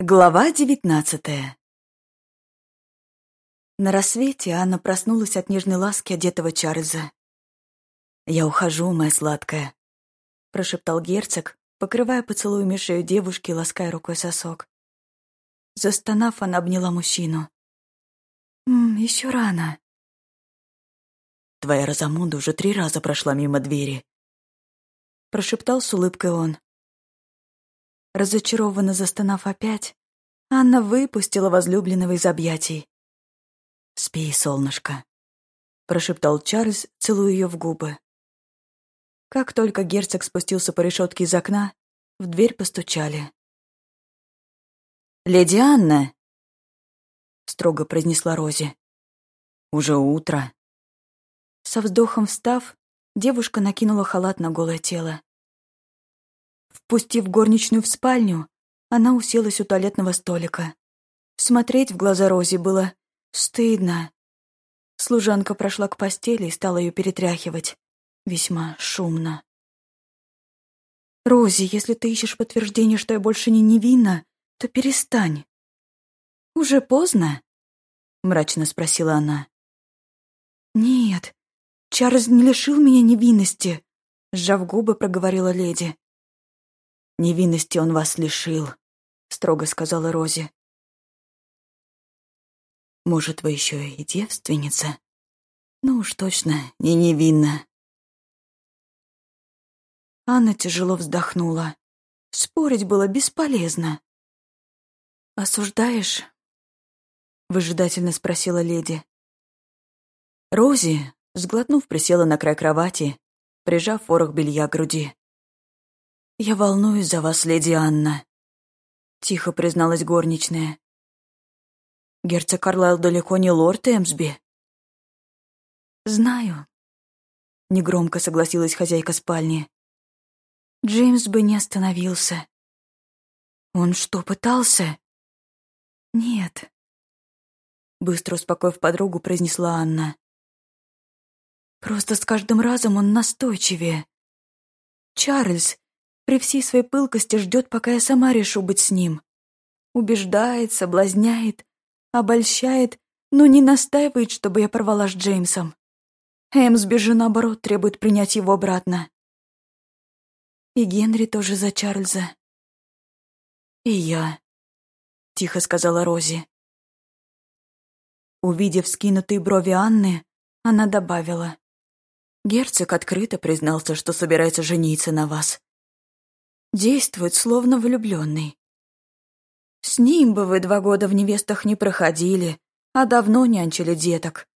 Глава девятнадцатая На рассвете Анна проснулась от нежной ласки одетого Чарльза. «Я ухожу, моя сладкая», — прошептал герцог, покрывая поцелуями шею девушки и лаская рукой сосок. Застонав, она обняла мужчину. «М, «Еще рано». «Твоя Розамунда уже три раза прошла мимо двери», — прошептал с улыбкой он. Разочарованно застонав опять, Анна выпустила возлюбленного из объятий. «Спи, солнышко», — прошептал Чарльз, целуя ее в губы. Как только герцог спустился по решетке из окна, в дверь постучали. «Леди Анна!» — строго произнесла Рози. «Уже утро». Со вздохом встав, девушка накинула халат на голое тело. Впустив горничную в спальню, она уселась у туалетного столика. Смотреть в глаза Рози было стыдно. Служанка прошла к постели и стала ее перетряхивать. Весьма шумно. «Рози, если ты ищешь подтверждение, что я больше не невинна, то перестань». «Уже поздно?» — мрачно спросила она. «Нет, Чарльз не лишил меня невинности», — сжав губы, проговорила леди. «Невинности он вас лишил», — строго сказала Рози. «Может, вы еще и девственница? Ну уж точно, не невинна». Анна тяжело вздохнула. Спорить было бесполезно. «Осуждаешь?» — выжидательно спросила леди. Рози, сглотнув, присела на край кровати, прижав ворох белья к груди. «Я волнуюсь за вас, леди Анна», — тихо призналась горничная. «Герцог Карлайл далеко не лорд Эмсби». «Знаю», — негромко согласилась хозяйка спальни. «Джеймс бы не остановился». «Он что, пытался?» «Нет», — быстро успокоив подругу, произнесла Анна. «Просто с каждым разом он настойчивее. Чарльз, при всей своей пылкости ждет, пока я сама решу быть с ним. Убеждает, соблазняет, обольщает, но не настаивает, чтобы я порвала с Джеймсом. Эмсби же, наоборот, требует принять его обратно. И Генри тоже за Чарльза. «И я», — тихо сказала Рози. Увидев скинутые брови Анны, она добавила. «Герцог открыто признался, что собирается жениться на вас действует словно влюбленный. С ним бы вы два года в невестах не проходили, а давно нянчили деток.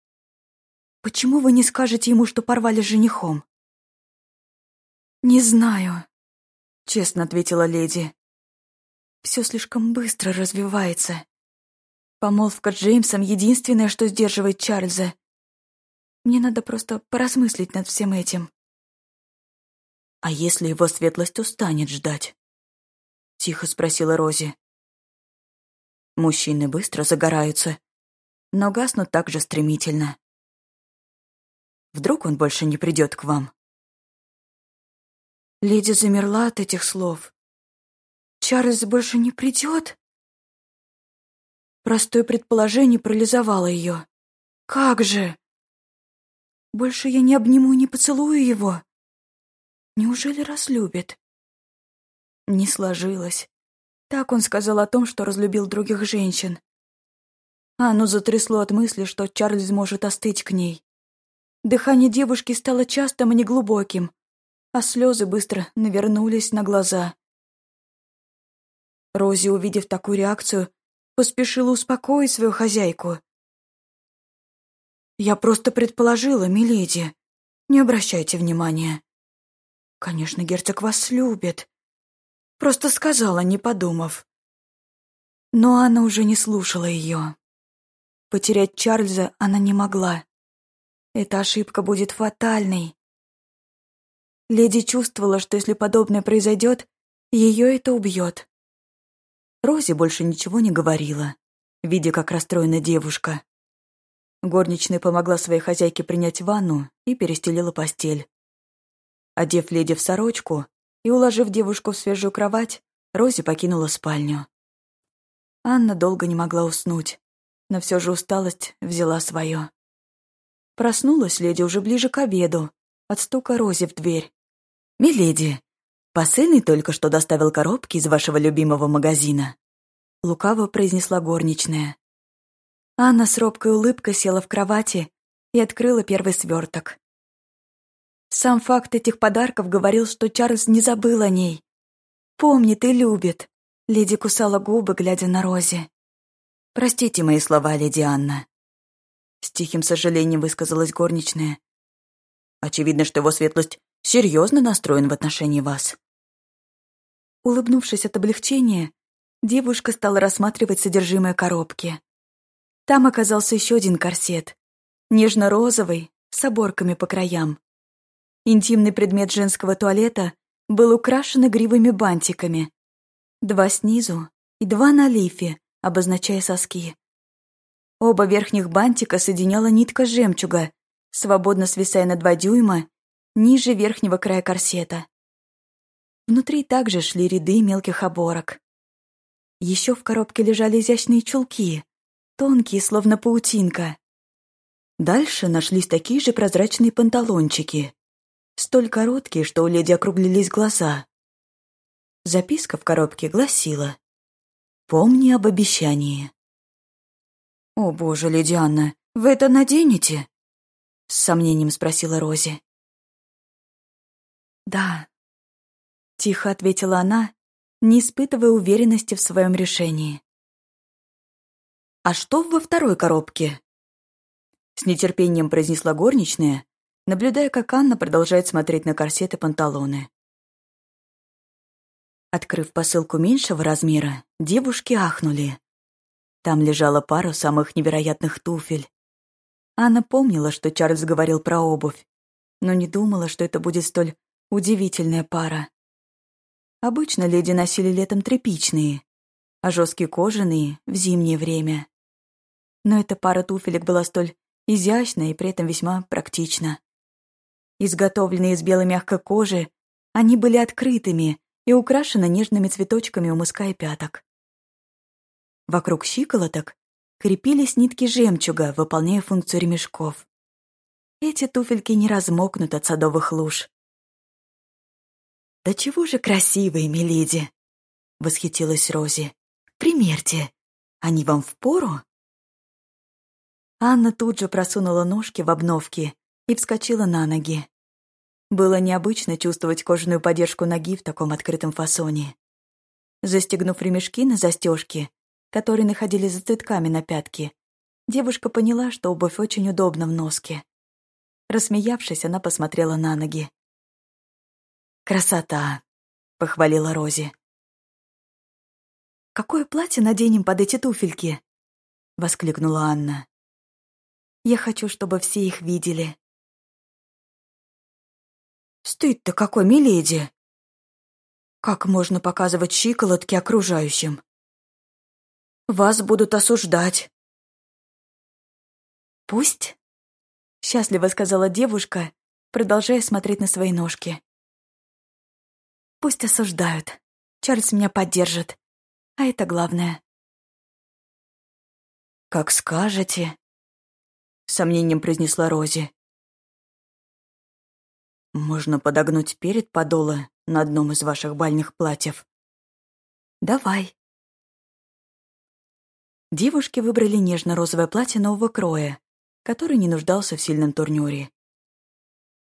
Почему вы не скажете ему, что порвали с женихом? Не знаю, честно ответила леди. Все слишком быстро развивается. Помолвка с Джеймсом — единственное, что сдерживает Чарльза. Мне надо просто поразмыслить над всем этим. «А если его светлость устанет ждать?» — тихо спросила Рози. Мужчины быстро загораются, но гаснут так же стремительно. Вдруг он больше не придет к вам? Леди замерла от этих слов. Чарльз больше не придет? Простое предположение парализовало ее. Как же? Больше я не обниму и не поцелую его. Неужели разлюбит? Не сложилось. Так он сказал о том, что разлюбил других женщин. Анну затрясло от мысли, что Чарльз может остыть к ней. Дыхание девушки стало частым и неглубоким, а слезы быстро навернулись на глаза. Рози, увидев такую реакцию, поспешила успокоить свою хозяйку. «Я просто предположила, миледи. Не обращайте внимания». Конечно, герцог вас любит. Просто сказала, не подумав. Но она уже не слушала ее. Потерять Чарльза она не могла. Эта ошибка будет фатальной. Леди чувствовала, что если подобное произойдет, ее это убьет. Рози больше ничего не говорила, видя, как расстроена девушка. Горничная помогла своей хозяйке принять ванну и перестелила постель. Одев леди в сорочку и уложив девушку в свежую кровать, Рози покинула спальню. Анна долго не могла уснуть, но все же усталость взяла свое. Проснулась леди уже ближе к обеду, от стука Рози в дверь. «Миледи, посыльный только что доставил коробки из вашего любимого магазина», лукаво произнесла горничная. Анна с робкой улыбкой села в кровати и открыла первый сверток. Сам факт этих подарков говорил, что Чарльз не забыл о ней. Помнит и любит. Леди кусала губы, глядя на Рози. «Простите мои слова, леди Анна», с тихим сожалением высказалась горничная. Очевидно, что его светлость серьезно настроен в отношении вас. Улыбнувшись от облегчения, девушка стала рассматривать содержимое коробки. Там оказался еще один корсет. Нежно-розовый, с оборками по краям. Интимный предмет женского туалета был украшен игривыми бантиками. Два снизу и два на лифе, обозначая соски. Оба верхних бантика соединяла нитка жемчуга, свободно свисая на два дюйма, ниже верхнего края корсета. Внутри также шли ряды мелких оборок. Еще в коробке лежали изящные чулки, тонкие, словно паутинка. Дальше нашлись такие же прозрачные панталончики, столь короткие, что у леди округлились глаза. Записка в коробке гласила «Помни об обещании». «О, боже, леди Анна, вы это наденете?» С сомнением спросила Рози. «Да», — тихо ответила она, не испытывая уверенности в своем решении. «А что во второй коробке?» С нетерпением произнесла горничная, наблюдая, как Анна продолжает смотреть на корсет и панталоны. Открыв посылку меньшего размера, девушки ахнули. Там лежала пара самых невероятных туфель. Анна помнила, что Чарльз говорил про обувь, но не думала, что это будет столь удивительная пара. Обычно леди носили летом тряпичные, а жесткие кожаные — в зимнее время. Но эта пара туфелек была столь изящна и при этом весьма практична. Изготовленные из белой мягкой кожи, они были открытыми и украшены нежными цветочками у мыска и пяток. Вокруг щиколоток крепились нитки жемчуга, выполняя функцию ремешков. Эти туфельки не размокнут от садовых луж. «Да чего же красивые, миледи!» — восхитилась Рози. «Примерьте, они вам впору?» Анна тут же просунула ножки в обновки и вскочила на ноги. Было необычно чувствовать кожаную поддержку ноги в таком открытом фасоне. Застегнув ремешки на застежке, которые находились за цветками на пятке, девушка поняла, что обувь очень удобна в носке. Рассмеявшись, она посмотрела на ноги. «Красота!» — похвалила Рози. «Какое платье наденем под эти туфельки?» — воскликнула Анна. «Я хочу, чтобы все их видели». «Стыд-то какой, миледи!» «Как можно показывать щиколотки окружающим?» Вас будут осуждать». «Пусть», — счастливо сказала девушка, продолжая смотреть на свои ножки. «Пусть осуждают. Чарльз меня поддержит. А это главное». «Как скажете», — сомнением произнесла Рози. «Можно подогнуть перед подола на одном из ваших бальных платьев?» «Давай», Девушки выбрали нежно-розовое платье нового кроя, который не нуждался в сильном турнюре.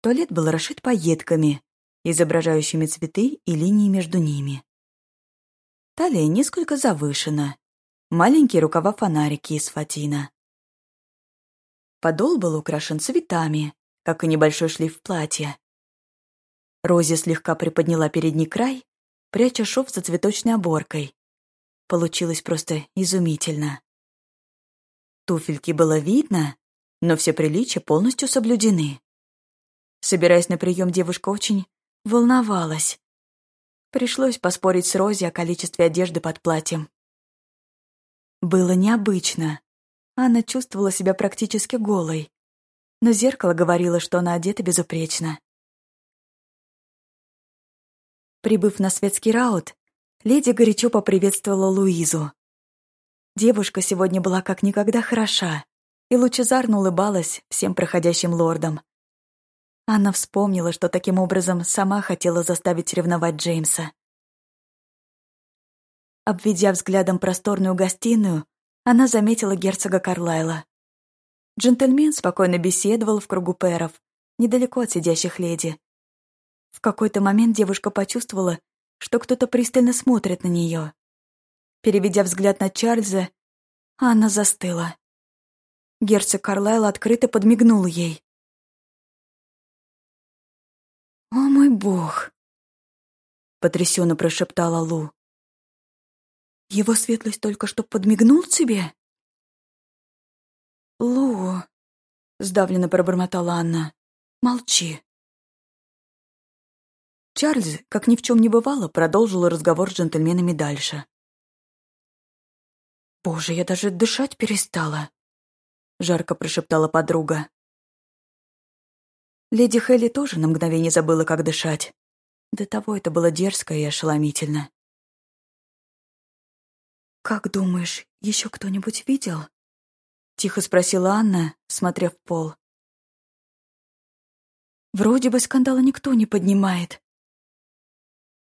Туалет был расшит пайетками, изображающими цветы и линии между ними. Талия несколько завышена, маленькие рукава-фонарики из фатина. Подол был украшен цветами, как и небольшой шлейф платья. Рози слегка приподняла передний край, пряча шов за цветочной оборкой, Получилось просто изумительно. Туфельки было видно, но все приличия полностью соблюдены. Собираясь на прием, девушка очень волновалась. Пришлось поспорить с Рози о количестве одежды под платьем. Было необычно. Анна чувствовала себя практически голой, но зеркало говорило, что она одета безупречно. Прибыв на светский раут, леди горячо поприветствовала Луизу. Девушка сегодня была как никогда хороша и лучезарно улыбалась всем проходящим лордам. Анна вспомнила, что таким образом сама хотела заставить ревновать Джеймса. Обведя взглядом просторную гостиную, она заметила герцога Карлайла. Джентльмен спокойно беседовал в кругу перов, недалеко от сидящих леди. В какой-то момент девушка почувствовала, что кто-то пристально смотрит на нее. Переведя взгляд на Чарльза, Анна застыла. Герцог Карлайл открыто подмигнул ей. «О мой бог!» — потрясенно прошептала Лу. «Его светлость только что подмигнул тебе?» «Лу!» — сдавленно пробормотала Анна. «Молчи!» Чарльз, как ни в чем не бывало, продолжил разговор с джентльменами дальше. «Боже, я даже дышать перестала!» — жарко прошептала подруга. Леди Хелли тоже на мгновение забыла, как дышать. До того это было дерзко и ошеломительно. «Как думаешь, еще кто-нибудь видел?» — тихо спросила Анна, смотря в пол. «Вроде бы скандала никто не поднимает.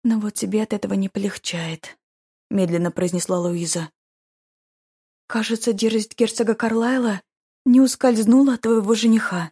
Но вот тебе от этого не полегчает», — медленно произнесла Луиза. «Кажется, дерзость герцога Карлайла не ускользнула от твоего жениха».